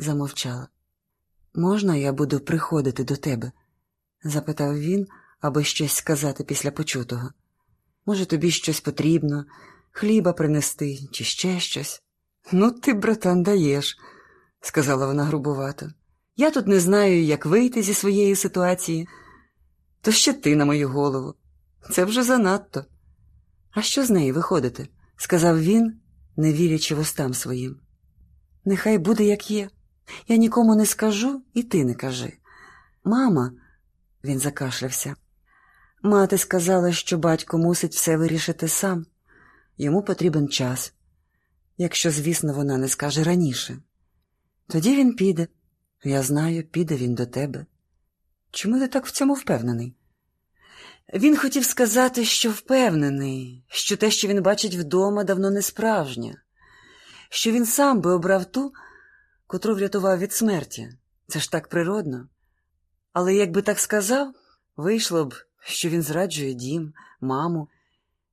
замовчала. Можна я буду приходити до тебе? запитав він, аби щось сказати після почутого. Може, тобі щось потрібно, хліба принести чи ще щось? Ну, ти, братан, даєш, сказала вона грубувато. Я тут не знаю, як вийти зі своєї ситуації. То ще ти на мою голову. Це вже занадто. А що з неї виходити? сказав він, не вірячи вустам своїм. Нехай буде, як є. Я нікому не скажу, і ти не кажи. Мама, він закашлявся. Мати сказала, що батько мусить все вирішити сам. Йому потрібен час, якщо, звісно, вона не скаже раніше. Тоді він піде. Я знаю, піде він до тебе. Чому ти так в цьому впевнений? Він хотів сказати, що впевнений, що те, що він бачить вдома, давно не справжнє, що він сам би обрав ту, котру врятував від смерті. Це ж так природно. Але якби так сказав, вийшло б, що він зраджує дім, маму,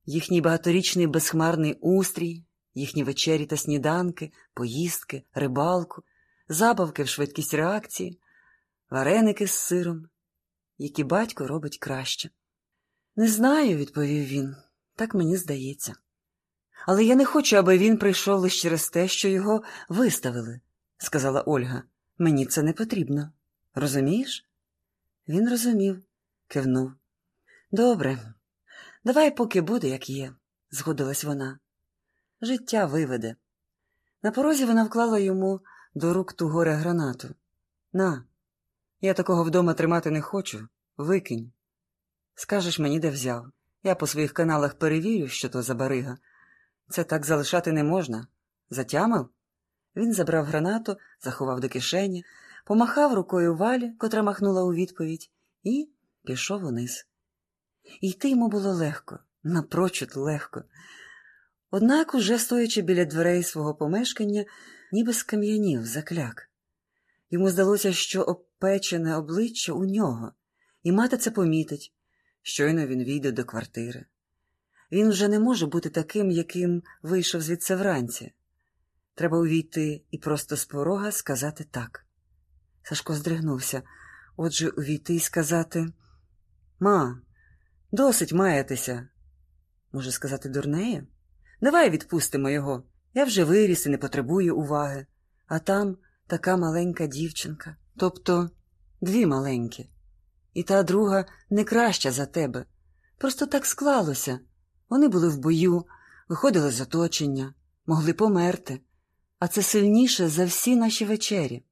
їхній багаторічний безхмарний устрій, їхні вечері та сніданки, поїздки, рибалку, забавки в швидкість реакції, вареники з сиром, які батько робить краще. Не знаю, відповів він, так мені здається. Але я не хочу, аби він прийшов лише через те, що його виставили, сказала Ольга. Мені це не потрібно. Розумієш? Він розумів, кивнув. Добре, давай поки буде, як є, згодилась вона. Життя виведе. На порозі вона вклала йому до рук ту горе гранату. На, я такого вдома тримати не хочу. Викинь. Скажеш мені, де взяв. Я по своїх каналах перевірю, що то за барига. Це так залишати не можна. Затямив? Він забрав гранату, заховав до кишені, помахав рукою валі, котра махнула у відповідь, і пішов униз. йти йому було легко, напрочуд легко. Однак, уже стоячи біля дверей свого помешкання, ніби скам'янів, закляк. Йому здалося, що опечене обличчя у нього, і мати це помітить. Щойно він війде до квартири. Він вже не може бути таким, яким вийшов звідси вранці. Треба увійти і просто з порога сказати так. Сашко здригнувся. Отже, увійти і сказати Ма, досить маятися. Може, сказати дурнеє? Давай відпустимо його. Я вже виріс і не потребую уваги. А там така маленька дівчинка, тобто дві маленькі. І та друга не краща за тебе. Просто так склалося. Вони були в бою, виходили з оточення, могли померти, а це сильніше за всі наші вечері.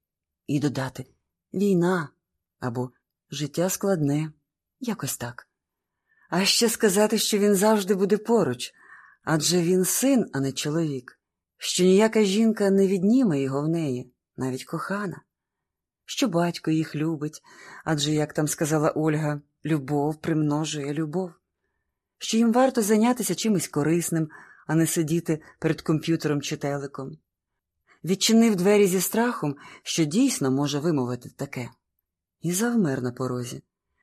І додати війна або життя складне, якось так. А ще сказати, що він завжди буде поруч, адже він син, а не чоловік, що ніяка жінка не відніме його в неї, навіть кохана що батько їх любить, адже, як там сказала Ольга, любов примножує любов, що їм варто зайнятися чимось корисним, а не сидіти перед комп'ютером чи телеком. Відчинив двері зі страхом, що дійсно може вимовити таке, і завмер на порозі.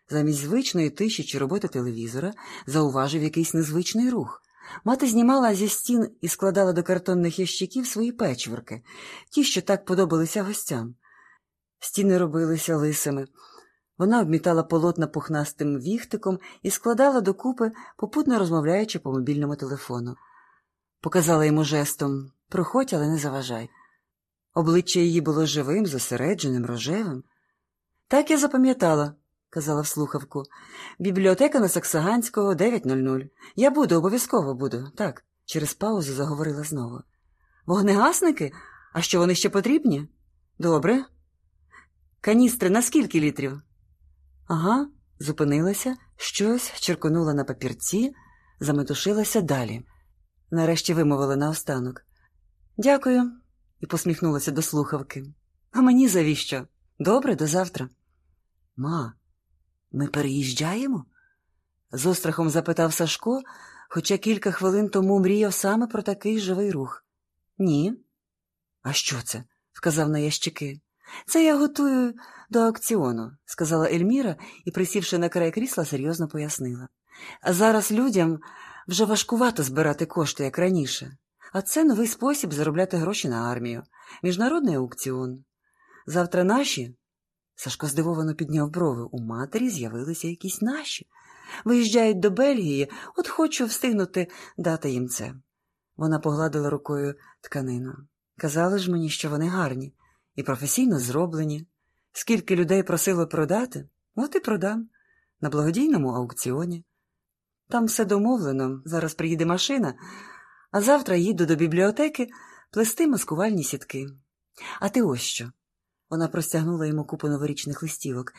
Замість звичної тиші чи роботи телевізора зауважив якийсь незвичний рух. Мати знімала зі стін і складала до картонних ящиків свої печворки, ті, що так подобалися гостям. Стіни робилися лисими. Вона обмітала полотна пухнастим віхтиком і складала докупи, попутно розмовляючи по мобільному телефону. Показала йому жестом проходь, але не заважай. Обличчя її було живим, зосередженим, рожевим. Так я запам'ятала, казала в слухавку. Бібліотека на Саксаганського 9.00. Я буду, обов'язково буду. Так, через паузу заговорила знову. Вогнегасники? А що вони ще потрібні? Добре. Каністри на скільки літрів? Ага, зупинилася, щось черконула на папірці, заметушилася далі. Нарешті вимовила наостанок. Дякую, і посміхнулася до слухавки. А мені завіщо? Добре, до завтра. Ма, ми переїжджаємо? з острахом запитав Сашко, хоча кілька хвилин тому мріяв саме про такий живий рух. Ні. А що це? вказав на ящики. Це я готую до аукціону, сказала Ельміра і, присівши на край крісла, серйозно пояснила. А зараз людям вже важкувато збирати кошти, як раніше, а це новий спосіб заробляти гроші на армію, міжнародний аукціон. Завтра наші? Сашко здивовано підняв брови. У матері з'явилися якісь наші. Виїжджають до Бельгії, от хочу встигнути дати їм це. Вона погладила рукою тканину. Казали ж мені, що вони гарні і професійно зроблені. Скільки людей просило продати, от і продам. На благодійному аукціоні. Там все домовлено, зараз приїде машина, а завтра їду до бібліотеки плести маскувальні сітки. А ти ось що. Вона простягнула йому купу новорічних листівок.